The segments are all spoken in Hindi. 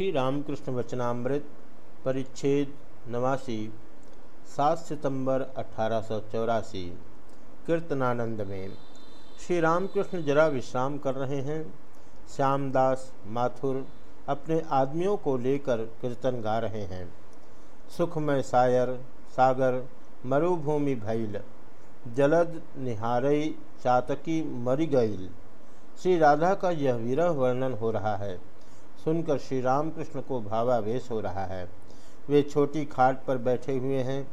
श्री रामकृष्ण वचनामृत परिच्छेद नवासी, सात सितंबर अठारह कीर्तनानंद में। श्री रामकृष्ण जरा विश्राम कर रहे हैं। श्यामदास माथुर अपने आदमियों को लेकर कीर्तन गा रहे हैं। सुखमय सायर, सागर, मरुभूमि भैल, जलद निहारई, चातकी मरी गईल। श्री राधा का यह विरह वर्णन हो रहा है। सुनकर श्री रामकृष्ण को भावावेश हो रहा है। वे छोटी खाट पर बैठे हुए हैं।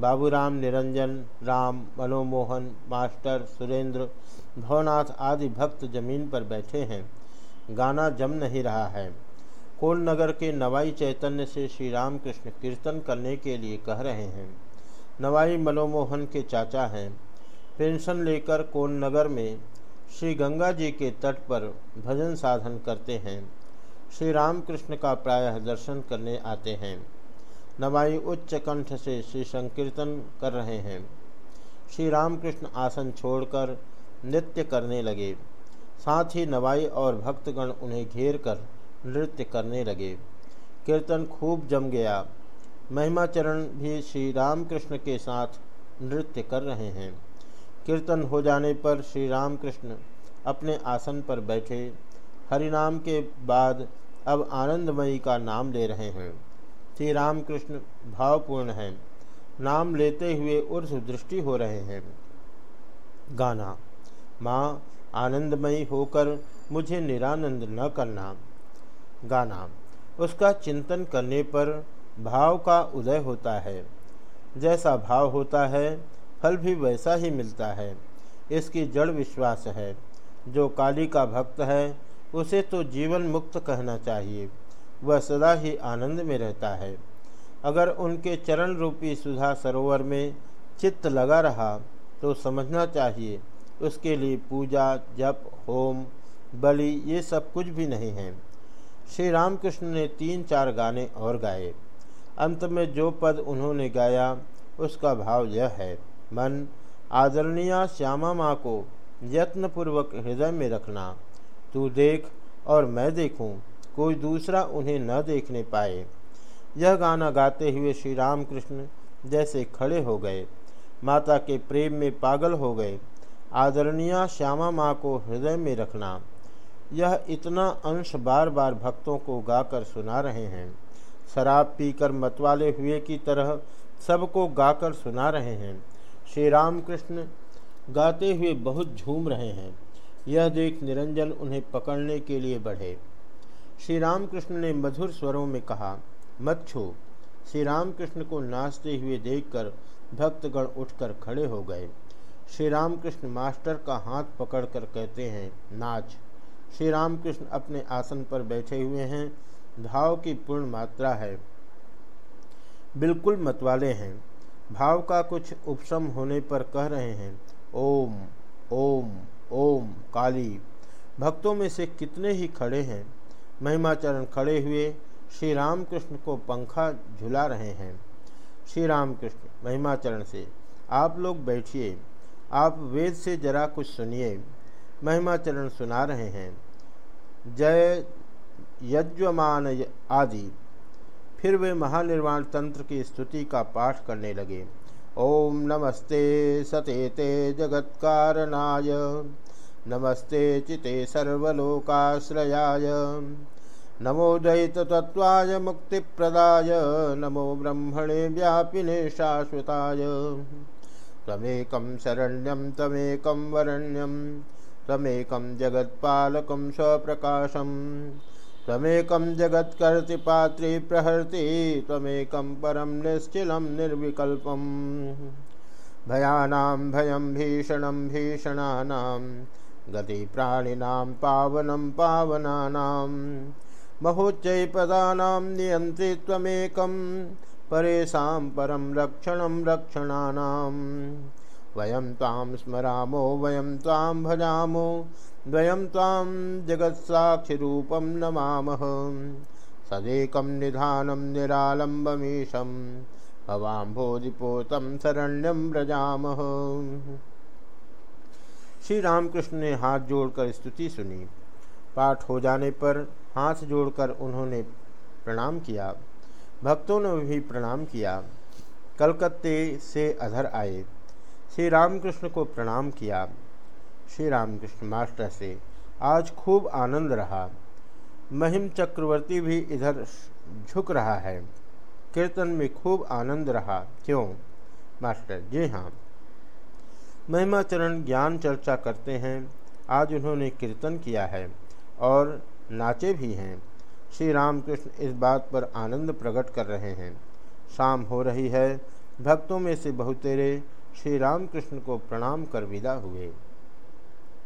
बाबूराम, निरंजन, राम, मनोमोहन, मास्टर, सुरेंद्र, भवनाथ आदि भक्त ज़मीन पर बैठे हैं। गाना जम नहीं रहा है। कोल नगर के नवाई चैतन्य से श्री राम कृष्ण कीर्तन करने के लिए कह रहे हैं। नवाई मनोमोहन के चाचा हैं। पेंशन लेकर कोल नगर में श्री गंगा जी के तट पर भजन साधन करते हैं। श्री रामकृष्ण का प्रायः दर्शन करने आते हैं। नवाई उच्च कंठ से श्री संकीर्तन कर रहे हैं। श्री रामकृष्ण आसन छोड़कर नृत्य करने लगे। साथ ही नवाई और भक्तगण उन्हें घेर कर नृत्य करने लगे। कीर्तन खूब जम गया। महिमाचरण भी श्री रामकृष्ण के साथ नृत्य कर रहे हैं। कीर्तन हो जाने पर श्री रामकृष्ण अपने आसन पर बैठे। हरिनाम के बाद अब आनंदमयी का नाम ले रहे हैं। श्री रामकृष्ण भावपूर्ण हैं। नाम लेते हुए उर्स दृष्टि हो रहे हैं। गाना, माँ, आनंदमयी होकर मुझे निरानंद न करना। गाना, उसका चिंतन करने पर भाव का उदय होता है। जैसा भाव होता है, फल भी वैसा ही मिलता है। इसकी जड़ विश्वास है। जो काली का भक्त है उसे तो जीवन मुक्त कहना चाहिए। वह सदा ही आनंद में रहता है। अगर उनके चरण रूपी सुधा सरोवर में चित्त लगा रहा तो समझना चाहिए, उसके लिए पूजा, जप, होम, बलि, ये सब कुछ भी नहीं है। श्री रामकृष्ण ने तीन चार गाने और गाए। अंत में जो पद उन्होंने गाया, उसका भाव यह है, मन, आदरणीय श्यामा माँ को यत्नपूर्वक हृदय में रखना। तू देख और मैं देखूँ, कोई दूसरा उन्हें न देखने पाए। यह गाना गाते हुए श्री राम कृष्ण जैसे खड़े हो गए। माता के प्रेम में पागल हो गए। आदरणीय श्यामा माँ को हृदय में रखना। यह इतना अंश बार बार भक्तों को गाकर सुना रहे हैं। शराब पीकर मतवाले हुए की तरह सबको गाकर सुना रहे हैं। श्री राम कृष्ण गाते हुए बहुत झूम रहे हैं। यह देख निरंजन उन्हें पकड़ने के लिए बढ़े। श्री रामकृष्ण ने मधुर स्वरों में कहा, मत छो। श्री रामकृष्ण को नाचते हुए देखकर भक्तगण उठकर खड़े हो गए। श्री रामकृष्ण मास्टर का हाथ पकड़कर कहते हैं, नाच। श्री रामकृष्ण अपने आसन पर बैठे हुए हैं। भाव की पूर्ण मात्रा है। बिल्कुल मतवाले हैं। भाव का कुछ उपशम होने पर कह रहे हैं, ओम ओम। ओम काली। भक्तों में से कितने ही खड़े हैं। महिमाचरण खड़े हुए श्री रामकृष्ण को पंखा झुला रहे हैं। श्री रामकृष्ण, महिमाचरण से आप लोग बैठिए। आप वेद से जरा कुछ सुनिए। महिमाचरण सुना रहे हैं। जय यज्वमान आदि। फिर वे महानिर्वाण तंत्र की स्तुति का पाठ करने लगे। ओम नमस्ते सतेते जगत्कारणाय। नमस्ते चिते सर्वलोकाश्रयाय। नमो दैततत्त्वाय मुक्तिप्रदाय। नमो ब्रह्मणे व्यापिने शाश्वताय। तमेकं शरण्यं तमेकं वरण्यं तमेकं जगत्पालकं स्वप्रकाशम्। तमेकं जगत्कर्तिपात्री प्रहर्ति तमेकं परं निश्चिलं निर्विकल्पं। भयानां भयं भीषणं भीषणानां, गतिप्राणिनां पावनं पावनानां। महोच्चैपदानां नियन्त्रि त्वमेकं, परेषां परम रक्षणं रक्षणानां। वयं तां स्मरामो, वयं तां भजामो, द्वयं तां जगत्साक्षिरूपं नमामः। सदेकं निधानं निरालम्बमीशं भवाम्भोधिपोतं शरण्यं व्रजामः। श्री रामकृष्ण ने हाथ जोड़कर स्तुति सुनी। पाठ हो जाने पर हाथ जोड़कर उन्होंने प्रणाम किया। भक्तों ने भी प्रणाम किया। कलकत्ते से अधर आए। श्री रामकृष्ण को प्रणाम किया। श्री रामकृष्ण मास्टर से आज खूब आनंद रहा। महिम चक्रवर्ती भी इधर झुक रहा है। कीर्तन में खूब आनंद रहा। क्यों? मास्टर, जी हाँ। महिमाचरण ज्ञान चर्चा करते हैं। आज उन्होंने कीर्तन किया है और नाचे भी हैं। श्री रामकृष्ण इस बात पर आनंद प्रकट कर रहे हैं। शाम हो रही है। भक्तों में से बहुतेरे श्री रामकृष्ण को प्रणाम कर विदा हुए।